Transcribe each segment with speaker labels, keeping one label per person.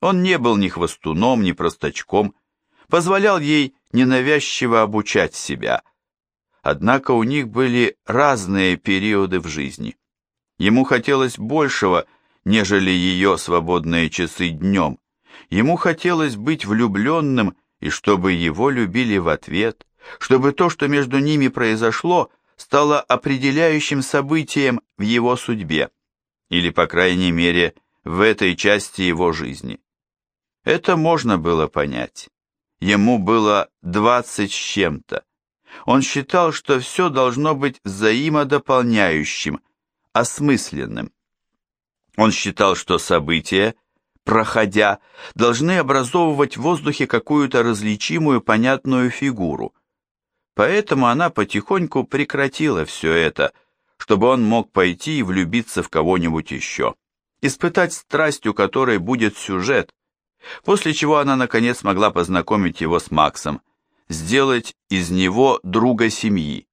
Speaker 1: Он не был ни хвостуном, ни простачком, позволял ей ненавязчиво обучать себя. Однако у них были разные периоды в жизни. Ему хотелось большего, нежели ее свободные часы днем. Ему хотелось быть влюбленным и чтобы его любили в ответ, чтобы то, что между ними произошло, стало определяющим событием в его судьбе, или, по крайней мере, в этой части его жизни. Это можно было понять. Ему было двадцать с чем-то. Он считал, что все должно быть взаимодополняющим, осмысленным. Он считал, что события, проходя, должны образовывать в воздухе какую-то различимую понятную фигуру. Поэтому она потихоньку прекратила все это, чтобы он мог пойти и влюбиться в кого-нибудь еще, испытать страсть, у которой будет сюжет, после чего она наконец смогла познакомить его с Максом, сделать из него друга семьи.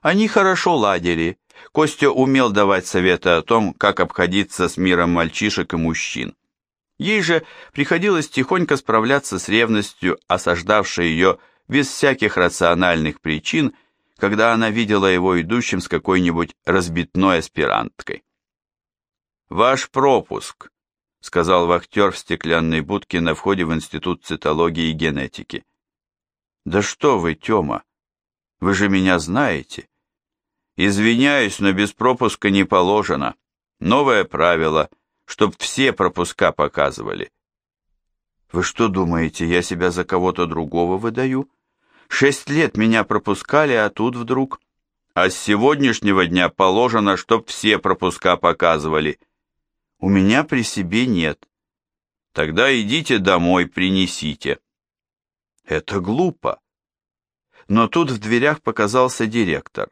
Speaker 1: Они хорошо ладили, Костя умел давать советы о том, как обходиться с миром мальчишек и мужчин. Ей же приходилось тихонько справляться с ревностью, осаждавшей ее без всяких рациональных причин, когда она видела его идущим с какой-нибудь разбитной аспиранткой. «Ваш пропуск», — сказал вахтер в стеклянной будке на входе в Институт цитологии и генетики. «Да что вы, Тёма, вы же меня знаете». «Извиняюсь, но без пропуска не положено. Новое правило, чтоб все пропуска показывали». «Вы что думаете, я себя за кого-то другого выдаю?» Шесть лет меня пропускали, а тут вдруг... А с сегодняшнего дня положено, чтоб все пропуска показывали. У меня при себе нет. Тогда идите домой, принесите. Это глупо. Но тут в дверях показался директор.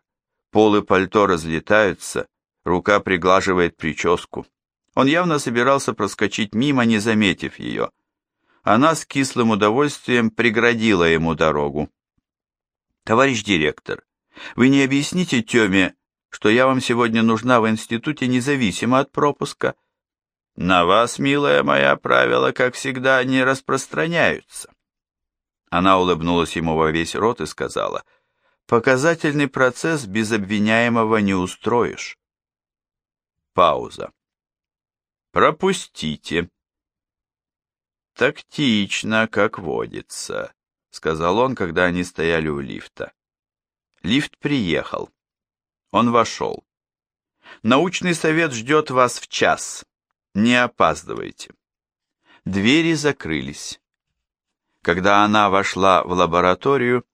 Speaker 1: Полы пальто разлетаются, рука приглаживает прическу. Он явно собирался проскочить мимо, не заметив ее. Она с кислым удовольствием преградила ему дорогу. Товарищ директор, вы не объясните Тёме, что я вам сегодня нужна в институте независимо от пропуска? На вас, милая моя, правила, как всегда, не распространяются. Она улыбнулась ему во весь рот и сказала, показательный процесс без обвиняемого не устроишь. Пауза. Пропустите. Тактично, как водится. — сказал он, когда они стояли у лифта. Лифт приехал. Он вошел. «Научный совет ждет вас в час. Не опаздывайте». Двери закрылись. Когда она вошла в лабораторию,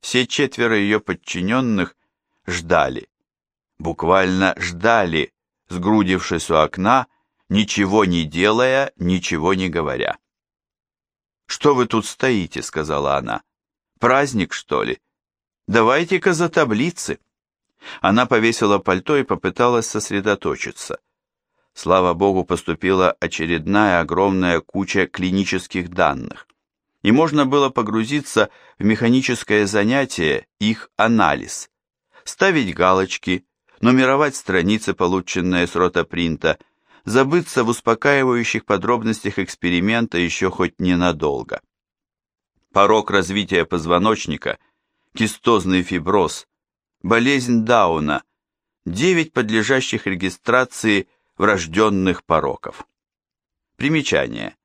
Speaker 1: все четверо ее подчиненных ждали. Буквально ждали, сгрудившись у окна, ничего не делая, ничего не говоря. «Что вы тут стоите?» — сказала она. «Праздник, что ли? Давайте-ка за таблицы». Она повесила пальто и попыталась сосредоточиться. Слава богу, поступила очередная огромная куча клинических данных. И можно было погрузиться в механическое занятие, их анализ. Ставить галочки, нумеровать страницы, полученные с ротопринта, забыться в успокаивающих подробностях эксперимента еще хоть ненадолго. Порог развития позвоночника, кистозный фиброз, болезнь Дауна, 9 подлежащих регистрации врожденных пороков. Примечание.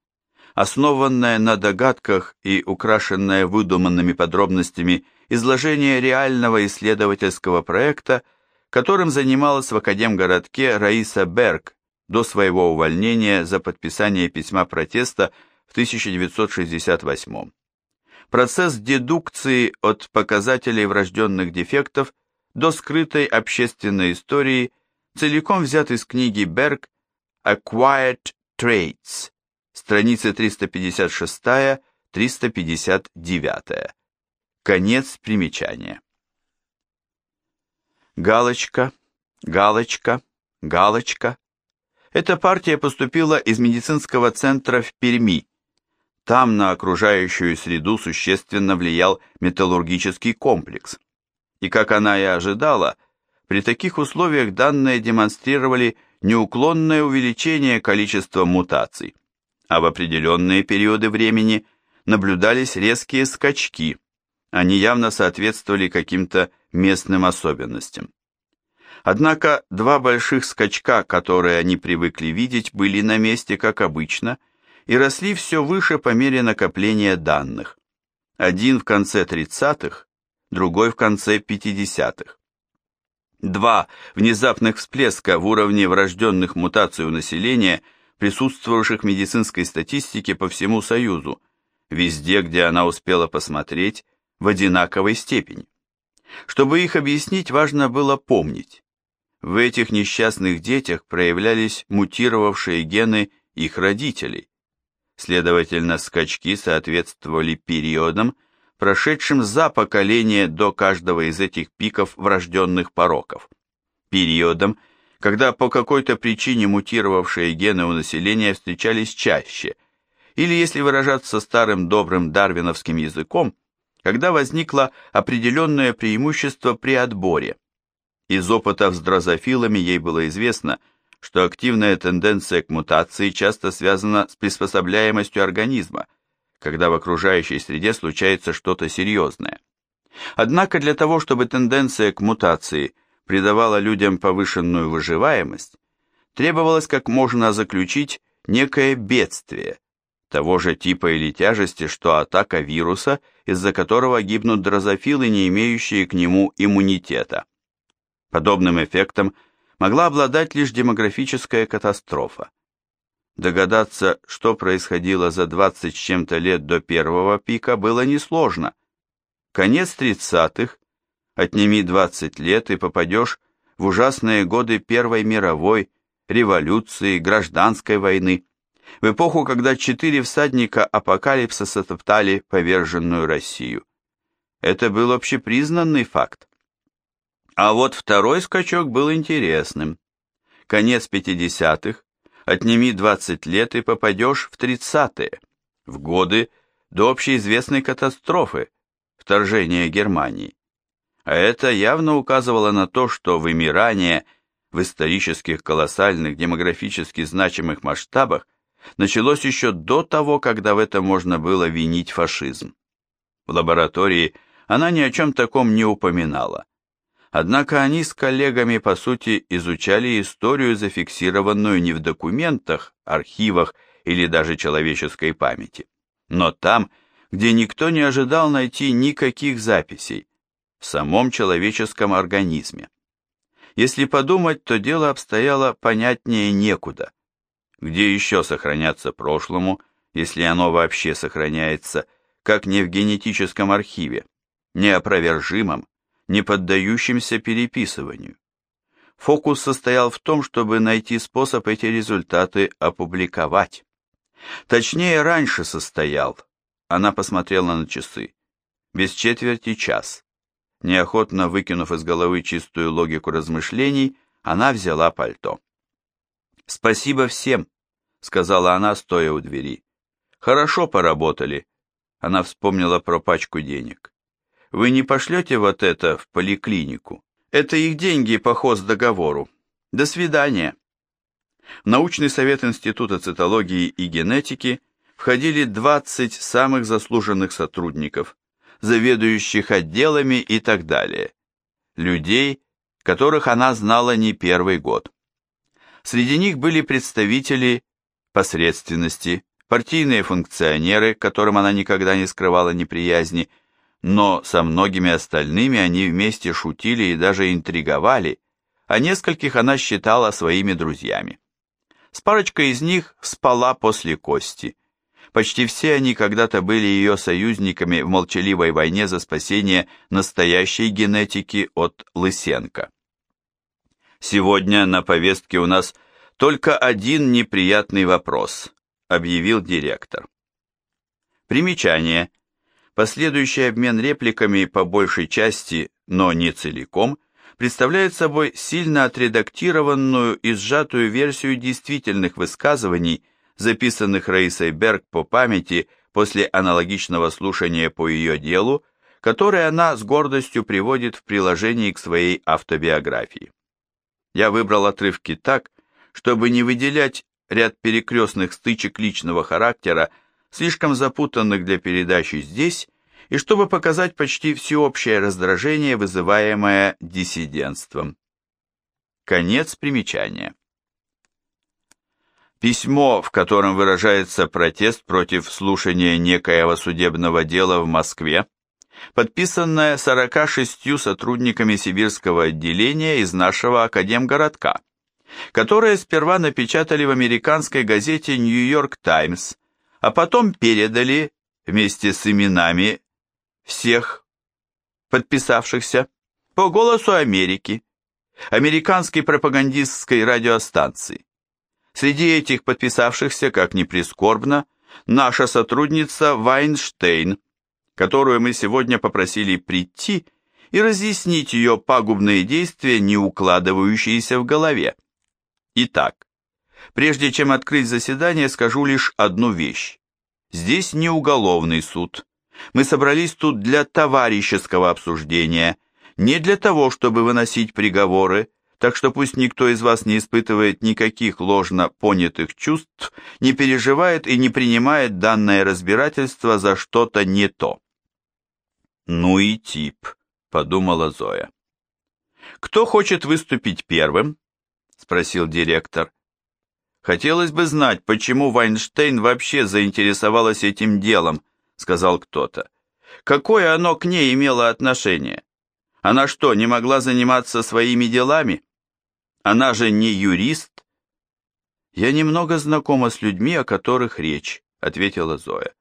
Speaker 1: Основанное на догадках и украшенное выдуманными подробностями изложение реального исследовательского проекта, которым занималась в Академгородке Раиса Берг до своего увольнения за подписание письма протеста в 1968. Процесс дедукции от показателей врожденных дефектов до скрытой общественной истории целиком взят из книги Берг «Acquired Traits», страницы 356-359. Конец примечания. Галочка, галочка, галочка, эта партия поступила из медицинского центра в Перми. Там на окружающую среду существенно влиял металлургический комплекс. И как она и ожидала, при таких условиях данные демонстрировали неуклонное увеличение количества мутаций. а в определенные периоды времени наблюдались резкие скачки, они явно соответствовали каким-то местным особенностям. Однако два больших скачка, которые они привыкли видеть, были на месте, как обычно, и росли все выше по мере накопления данных. Один в конце 30-х, другой в конце 50-х. Два внезапных всплеска в уровне врожденных мутаций у населения, присутствовавших в медицинской статистике по всему Союзу, везде, где она успела посмотреть, в одинаковой степени. Чтобы их объяснить, важно было помнить. В этих несчастных детях проявлялись мутировавшие гены их родителей. Следовательно, скачки соответствовали периодам, прошедшим за поколение до каждого из этих пиков врожденных пороков. Периодам, когда по какой-то причине мутировавшие гены у населения встречались чаще, или, если выражаться старым добрым дарвиновским языком, когда возникло определенное преимущество при отборе – из опыта с дрозофилами ей было известно, что активная тенденция к мутации часто связана с приспособляемостью организма, когда в окружающей среде случается что-то серьезное. Однако для того, чтобы тенденция к мутации придавала людям повышенную выживаемость, требовалось как можно заключить некое бедствие, того же типа или тяжести, что атака вируса, из-за которого гибнут дрозофилы, не имеющие к нему иммунитета. Подобным эффектом могла обладать лишь демографическая катастрофа. Догадаться, что происходило за 20 с чем-то лет до первого пика, было несложно. Конец 30-х, отними 20 лет и попадешь в ужасные годы Первой мировой, революции, гражданской войны, в эпоху, когда четыре всадника апокалипсиса сотоптали поверженную Россию. Это был общепризнанный факт. А вот второй скачок был интересным. Конец 50-х, отними 20 лет и попадешь в 30-е, в годы до общеизвестной катастрофы, вторжения Германии. А это явно указывало на то, что вымирание в исторических колоссальных демографически значимых масштабах началось еще до того, когда в этом можно было винить фашизм. В лаборатории она ни о чем таком не упоминала. Однако они с коллегами, по сути, изучали историю, зафиксированную не в документах, архивах или даже человеческой памяти, но там, где никто не ожидал найти никаких записей, в самом человеческом организме. Если подумать, то дело обстояло понятнее некуда. Где еще сохраняться прошлому, если оно вообще сохраняется, как не в генетическом архиве, неопровержимом, не поддающимся переписыванию. Фокус состоял в том, чтобы найти способ эти результаты опубликовать. Точнее, раньше состоял. Она посмотрела на часы. Без четверти час. Неохотно выкинув из головы чистую логику размышлений, она взяла пальто. «Спасибо всем», — сказала она, стоя у двери. «Хорошо поработали». Она вспомнила про пачку денег. Вы не пошлете вот это в поликлинику? Это их деньги по хоздоговору. До свидания. В научный совет Института цитологии и генетики входили 20 самых заслуженных сотрудников, заведующих отделами и так далее. Людей, которых она знала не первый год. Среди них были представители посредственности, партийные функционеры, которым она никогда не скрывала неприязни, но со многими остальными они вместе шутили и даже интриговали, а нескольких она считала своими друзьями. С парочкой из них спала после кости. Почти все они когда-то были ее союзниками в молчаливой войне за спасение настоящей генетики от Лысенко. «Сегодня на повестке у нас только один неприятный вопрос», объявил директор. Примечание. Последующий обмен репликами по большей части, но не целиком, представляет собой сильно отредактированную и сжатую версию действительных высказываний, записанных Раисой Берг по памяти после аналогичного слушания по ее делу, которое она с гордостью приводит в приложении к своей автобиографии. Я выбрал отрывки так, чтобы не выделять ряд перекрестных стычек личного характера, слишком запутанных для передачи здесь, и чтобы показать почти всеобщее раздражение, вызываемое диссидентством. Конец примечания. Письмо, в котором выражается протест против слушания некоего судебного дела в Москве, подписанное 46 сотрудниками сибирского отделения из нашего Академгородка, которые сперва напечатали в американской газете «Нью-Йорк Таймс», а потом передали вместе с именами всех подписавшихся по голосу Америки, американской пропагандистской радиостанции. Среди этих подписавшихся, как ни прискорбно, наша сотрудница Вайнштейн, которую мы сегодня попросили прийти и разъяснить ее пагубные действия, не укладывающиеся в голове. Итак, прежде чем открыть заседание, скажу лишь одну вещь. Здесь не уголовный суд. Мы собрались тут для товарищеского обсуждения, не для того, чтобы выносить приговоры, так что пусть никто из вас не испытывает никаких ложно понятых чувств, не переживает и не принимает данное разбирательство за что-то не то. «Ну и тип», — подумала Зоя. «Кто хочет выступить первым?» — спросил директор. «Хотелось бы знать, почему Вайнштейн вообще заинтересовалась этим делом», — сказал кто-то. «Какое оно к ней имело отношение? Она что, не могла заниматься своими делами?» Она же не юрист. Я немного знакома с людьми, о которых речь, ответила Зоя.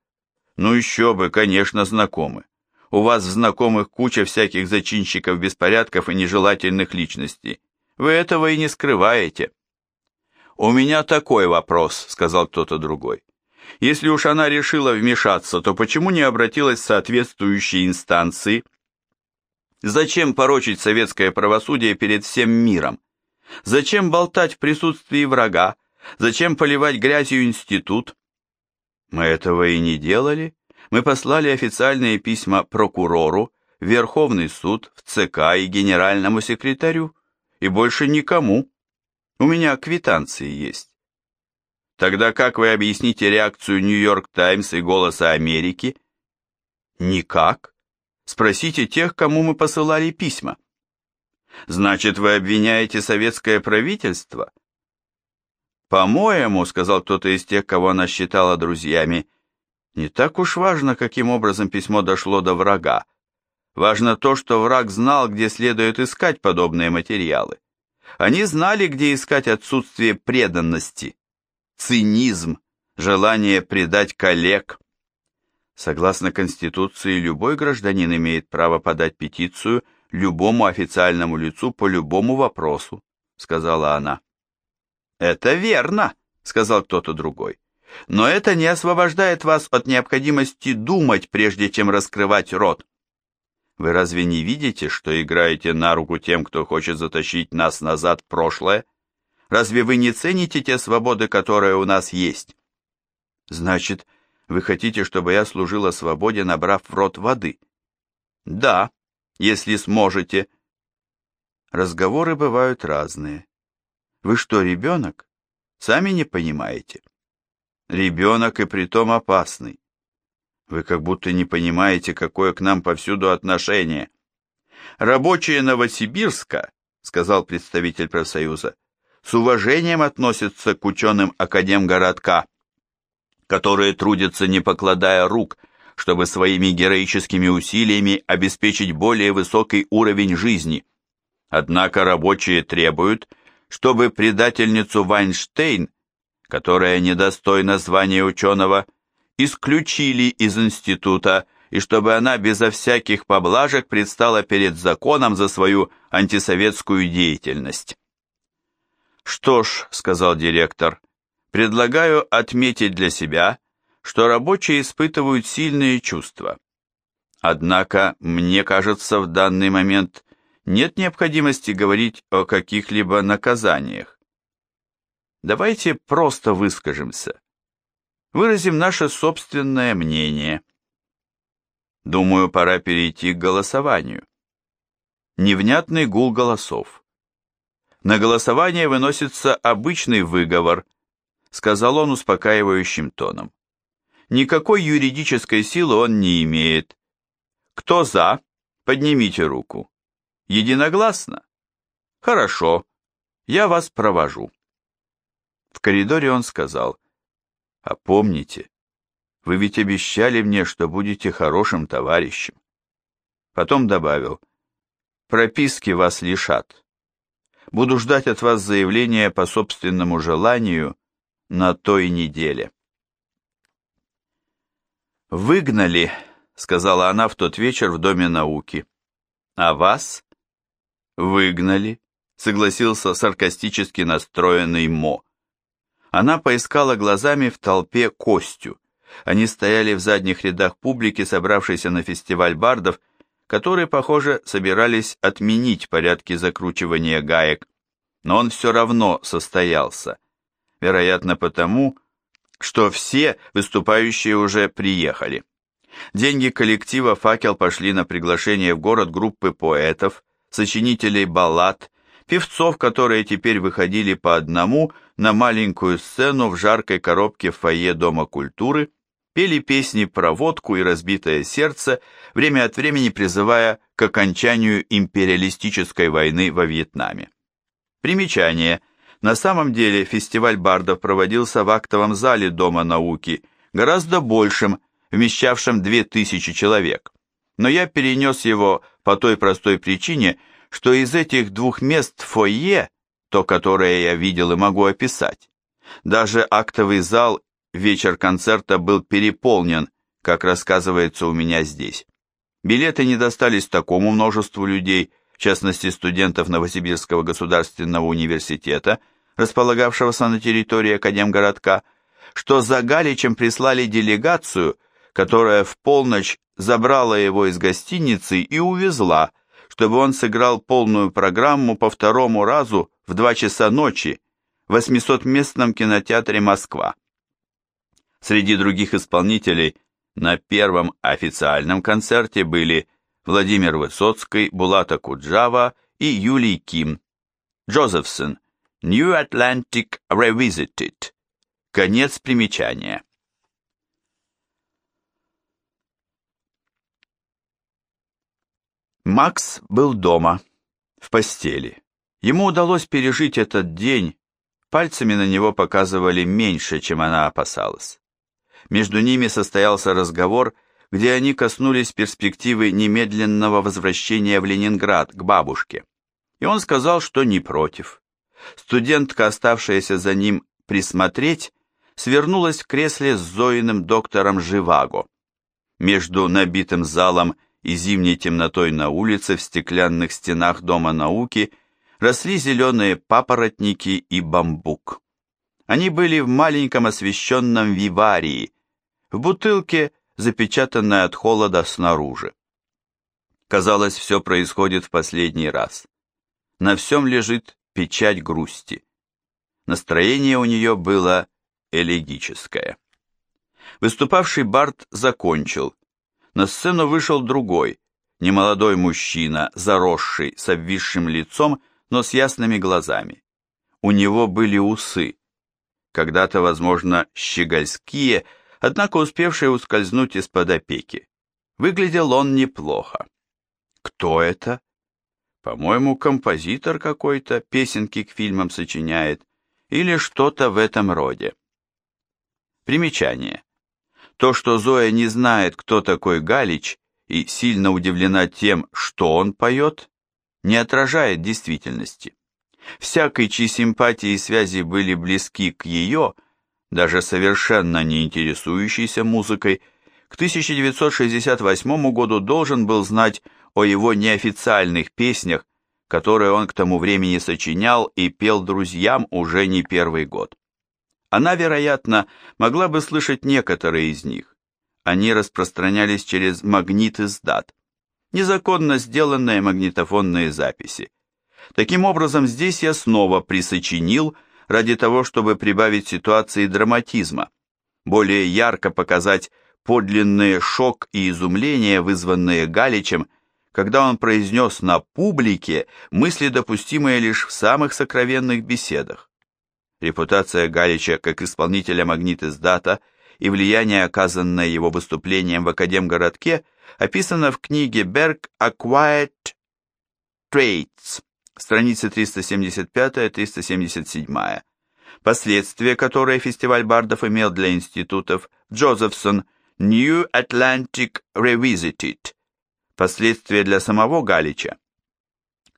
Speaker 1: Ну еще бы, конечно, знакомы. У вас в знакомых куча всяких зачинщиков беспорядков и нежелательных личностей. Вы этого и не скрываете. У меня такой вопрос, сказал кто-то другой. Если уж она решила вмешаться, то почему не обратилась в соответствующие инстанции? Зачем порочить советское правосудие перед всем миром? Зачем болтать в присутствии врага? Зачем поливать грязью институт? Мы этого и не делали. Мы послали официальные письма прокурору, Верховный суд, в ЦК и генеральному секретарю. И больше никому. У меня квитанции есть. Тогда как вы объясните реакцию Нью-Йорк Таймс и Голоса Америки? Никак. Спросите тех, кому мы посылали письма. Значит, вы обвиняете советское правительство? По-моему, сказал кто-то из тех, кого она считала друзьями, не так уж важно, каким образом письмо дошло до врага. Важно то, что враг знал, где следует искать подобные материалы. Они знали, где искать отсутствие преданности, цинизм, желание предать коллег. Согласно Конституции, любой гражданин имеет право подать петицию – любому официальному лицу по любому вопросу», — сказала она. «Это верно», — сказал кто-то другой. «Но это не освобождает вас от необходимости думать, прежде чем раскрывать рот. Вы разве не видите, что играете на руку тем, кто хочет затащить нас назад в прошлое? Разве вы не цените те свободы, которые у нас есть?» «Значит, вы хотите, чтобы я служила свободе, набрав в рот воды?» «Да», если сможете. Разговоры бывают разные. Вы что, ребенок? Сами не понимаете? Ребенок и притом опасный. Вы как будто не понимаете, какое к нам повсюду отношение. Рабочие Новосибирска, сказал представитель профсоюза, с уважением относятся к ученым Академгородка, которые трудятся не покладая рук чтобы своими героическими усилиями обеспечить более высокий уровень жизни. Однако рабочие требуют, чтобы предательницу Вайнштейн, которая недостойна звания ученого, исключили из института и чтобы она безо всяких поблажек предстала перед законом за свою антисоветскую деятельность. «Что ж», — сказал директор, — «предлагаю отметить для себя, что рабочие испытывают сильные чувства. Однако, мне кажется, в данный момент нет необходимости говорить о каких-либо наказаниях. Давайте просто выскажемся. Выразим наше собственное мнение. Думаю, пора перейти к голосованию. Невнятный гул голосов. На голосование выносится обычный выговор – сказал он успокаивающим тоном. Никакой юридической силы он не имеет. Кто за? Поднимите руку. Единогласно? Хорошо, я вас провожу. В коридоре он сказал, а помните, вы ведь обещали мне, что будете хорошим товарищем. Потом добавил, прописки вас лишат. Буду ждать от вас заявления по собственному желанию на той неделе. «Выгнали», — сказала она в тот вечер в Доме науки. «А вас?» «Выгнали», — согласился саркастически настроенный Мо. Она поискала глазами в толпе Костю. Они стояли в задних рядах публики, собравшейся на фестиваль бардов, которые, похоже, собирались отменить порядки закручивания гаек, но он все равно состоялся. Вероятно, потому, что все выступающие уже приехали. Деньги коллектива «Факел» пошли на приглашение в город группы поэтов, сочинителей баллад, певцов, которые теперь выходили по одному на маленькую сцену в жаркой коробке в фойе Дома культуры, пели песни про водку и разбитое сердце, время от времени призывая к окончанию империалистической войны во Вьетнаме. Примечание. На самом деле фестиваль бардов проводился в актовом зале Дома науки, гораздо большим, вмещавшим 2000 человек. Но я перенес его по той простой причине, что из этих двух мест фойе, то, которое я видел и могу описать, даже актовый зал вечер концерта был переполнен, как рассказывается у меня здесь. Билеты не достались такому множеству людей, в частности студентов Новосибирского государственного университета, располагавшегося на территории Академгородка, что за Галичем прислали делегацию, которая в полночь забрала его из гостиницы и увезла, чтобы он сыграл полную программу по второму разу в два часа ночи в 800-местном кинотеатре «Москва». Среди других исполнителей на первом официальном концерте были Владимир Высоцкий, Булата Куджава и Юлий Ким. Джозефсон. New Atlantic Revisited. Конец примечания. Макс был дома, в постели. Ему удалось пережить этот день, пальцами на него показывали меньше, чем она опасалась. Между ними состоялся разговор, где они коснулись перспективы немедленного возвращения в Ленинград к бабушке. И он сказал, что не против. Студентка, оставшаяся за ним присмотреть, свернулась в кресле с Зоиным доктором Живаго. Между набитым залом и зимней темнотой на улице в стеклянных стенах Дома науки росли зеленые папоротники и бамбук. Они были в маленьком освещенном виварии, в бутылке запечатанная от холода снаружи. Казалось, все происходит в последний раз. На всем лежит печать грусти. Настроение у нее было элегическое. Выступавший Барт закончил. На сцену вышел другой, немолодой мужчина, заросший, с обвисшим лицом, но с ясными глазами. У него были усы, когда-то, возможно, щегольские, однако успевший ускользнуть из-под опеки. Выглядел он неплохо. Кто это? По-моему, композитор какой-то, песенки к фильмам сочиняет, или что-то в этом роде. Примечание. То, что Зоя не знает, кто такой Галич, и сильно удивлена тем, что он поет, не отражает действительности. Всякий, чьи симпатии и связи были близки к ее, – даже совершенно не интересующийся музыкой, к 1968 году должен был знать о его неофициальных песнях, которые он к тому времени сочинял и пел друзьям уже не первый год. Она, вероятно, могла бы слышать некоторые из них. Они распространялись через магнит из дат, незаконно сделанные магнитофонные записи. Таким образом, здесь я снова присочинил – ради того, чтобы прибавить ситуации драматизма, более ярко показать подлинный шок и изумление, вызванные Галичем, когда он произнес на публике мысли, допустимые лишь в самых сокровенных беседах. Репутация Галича как исполнителя магнит-издата и влияние, оказанное его выступлением в Академгородке, описано в книге Берг Acquired Traits, страницы 375-377. Последствия, которые фестиваль бардов имел для институтов Джозефсон New Atlantic Revisited. Последствия для самого Галича.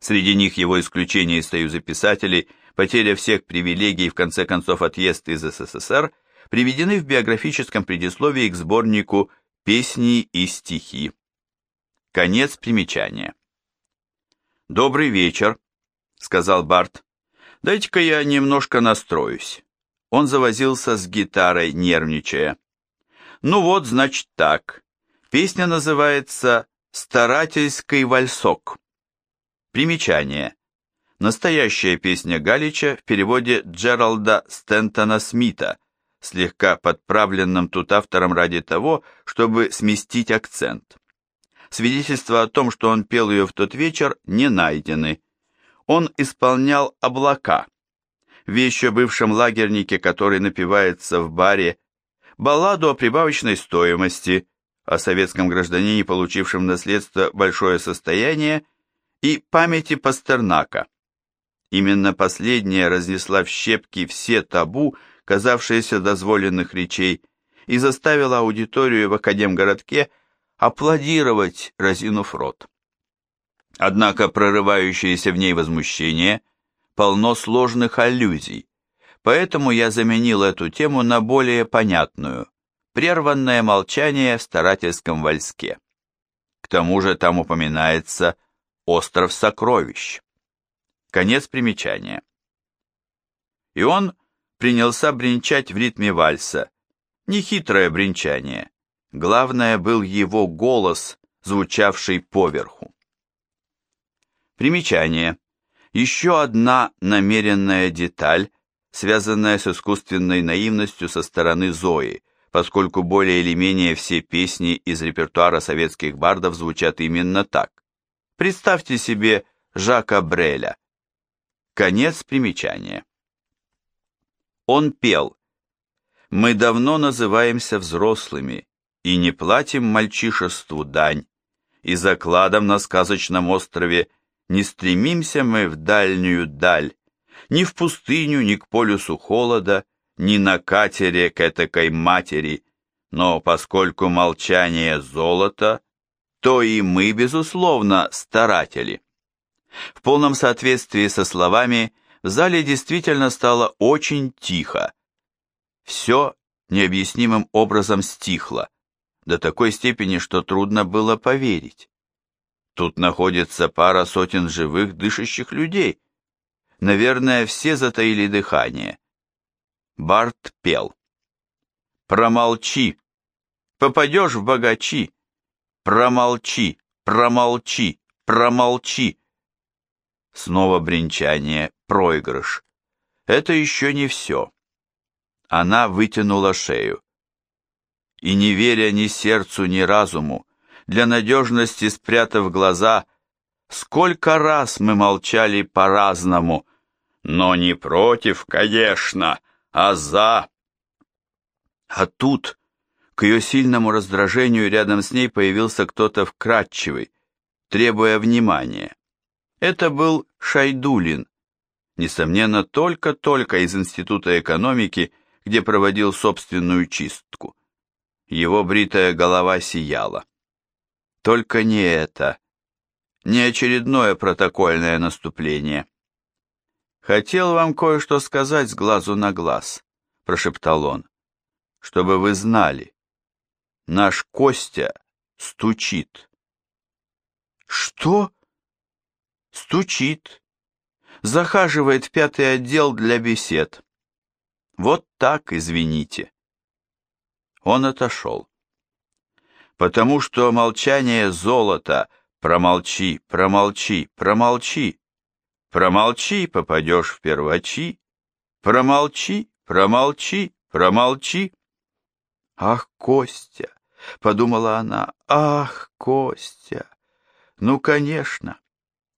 Speaker 1: Среди них его исключение из Союза писателей, потеря всех привилегий и в конце концов отъезд из СССР приведены в биографическом предисловии к сборнику «Песни и стихи». Конец примечания. «Добрый вечер», — сказал Барт. «Дайте-ка я немножко настроюсь». Он завозился с гитарой, нервничая. «Ну вот, значит так. Песня называется «Старательский вальсок». Примечание. Настоящая песня Галича в переводе Джералда Стентона Смита, слегка подправленным тут автором ради того, чтобы сместить акцент. Свидетельства о том, что он пел ее в тот вечер, не найдены. Он исполнял «Облака», вещь о бывшем лагернике, который напивается в баре, балладу о прибавочной стоимости, о советском гражданине, получившем наследство большое состояние, и памяти Пастернака. Именно последняя разнесла в щепки все табу, казавшиеся дозволенных речей, и заставила аудиторию в Академгородке аплодировать, разинув рот. Однако прорывающееся в ней возмущение полно сложных аллюзий, поэтому я заменил эту тему на более понятную – прерванное молчание в старательском вальске. К тому же там упоминается «Остров сокровищ». Конец примечания. И он принялся бренчать в ритме вальса. Нехитрое бренчание, Главное был его голос, звучавший поверху. Примечание. Еще одна намеренная деталь, связанная с искусственной наивностью со стороны Зои, поскольку более или менее все песни из репертуара советских бардов звучат именно так. Представьте себе Жака Бреля. Конец примечания. Он пел. «Мы давно называемся взрослыми, и не платим мальчишеству дань, и закладом на сказочном острове не стремимся мы в дальнюю даль, ни в пустыню, ни к полюсу холода, ни на катере к этакой матери, но поскольку молчание золото, то и мы, безусловно, старатели. В полном соответствии со словами в зале действительно стало очень тихо. Все необъяснимым образом стихло до такой степени, что трудно было поверить. Тут находится пара сотен живых дышащих людей. Наверное, все затаили дыхание. Барт пел. «Промолчи! Попадешь в богачи! Промолчи! Промолчи! Промолчи!» Снова бренчание, проигрыш. Это еще не все. Она вытянула шею и не веря ни сердцу, ни разуму, для надежности спрятав глаза, сколько раз мы молчали по-разному, но не против, конечно, а за. А тут, к ее сильному раздражению, рядом с ней появился кто-то вкрадчивый, требуя внимания. Это был Шайдулин, несомненно, только-только из Института экономики, где проводил собственную чистку. Его бритая голова сияла. Только не это. Не очередное протокольное наступление. «Хотел вам кое-что сказать с глазу на глаз», — прошептал он, — «чтобы вы знали. Наш Костя стучит». «Что?» «Стучит. Захаживает в пятый отдел для бесед. Вот так, извините». Он отошел. Потому что молчание золота, промолчи, промолчи, промолчи, промолчи, попадешь в первачи, промолчи, промолчи, промолчи. Ах, Костя, подумала она, ах, Костя, ну, конечно.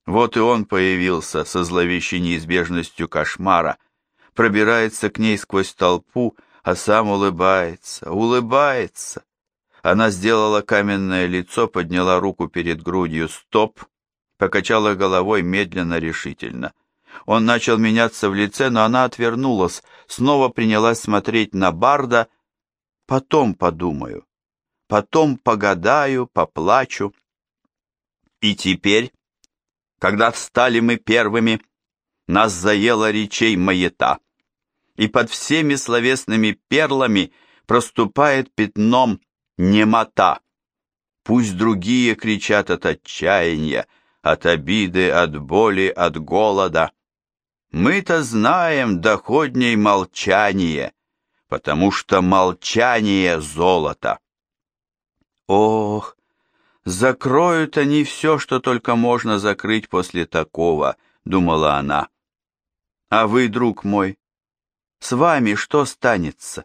Speaker 1: Вот и он появился со зловещей неизбежностью кошмара, пробирается к ней сквозь толпу, а сам улыбается, улыбается. Она сделала каменное лицо, подняла руку перед грудью. Стоп! Покачала головой медленно, решительно. Он начал меняться в лице, но она отвернулась, снова принялась смотреть на Барда. Потом подумаю. Потом погадаю, поплачу. И теперь, когда стали мы первыми, нас заела речей маята, и под всеми словесными перлами проступает пятном немота. Пусть другие кричат от отчаяния, от обиды, от боли, от голода. Мы-то знаем доходней молчание, потому что молчание — золото. Ох, закроют они все, что только можно закрыть после такого, думала она. А вы, друг мой, с вами что станется?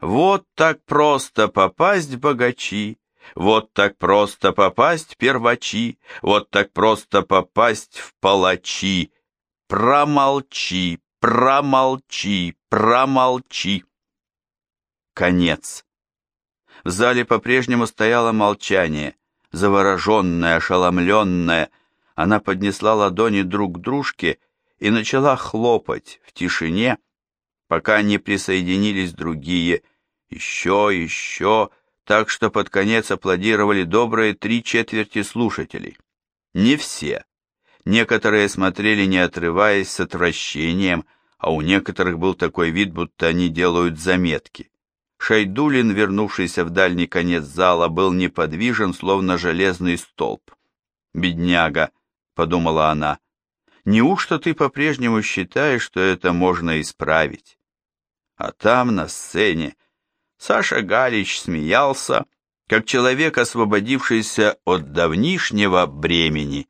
Speaker 1: Вот так просто попасть богачи, вот так просто попасть первачи, вот так просто попасть в палачи. Промолчи, промолчи, промолчи. Конец. В зале по-прежнему стояло молчание, завороженное, ошеломленное. Она поднесла ладони друг к дружке и начала хлопать в тишине, пока не присоединились другие, еще, еще, так что под конец аплодировали добрые три четверти слушателей. Не все. Некоторые смотрели, не отрываясь, с отвращением, а у некоторых был такой вид, будто они делают заметки. Шайдулин, вернувшийся в дальний конец зала, был неподвижен, словно железный столб. «Бедняга», — подумала она, — «неужто ты по-прежнему считаешь, что это можно исправить?» А там, на сцене, Саша Галич смеялся, как человек, освободившийся от давнишнего бремени.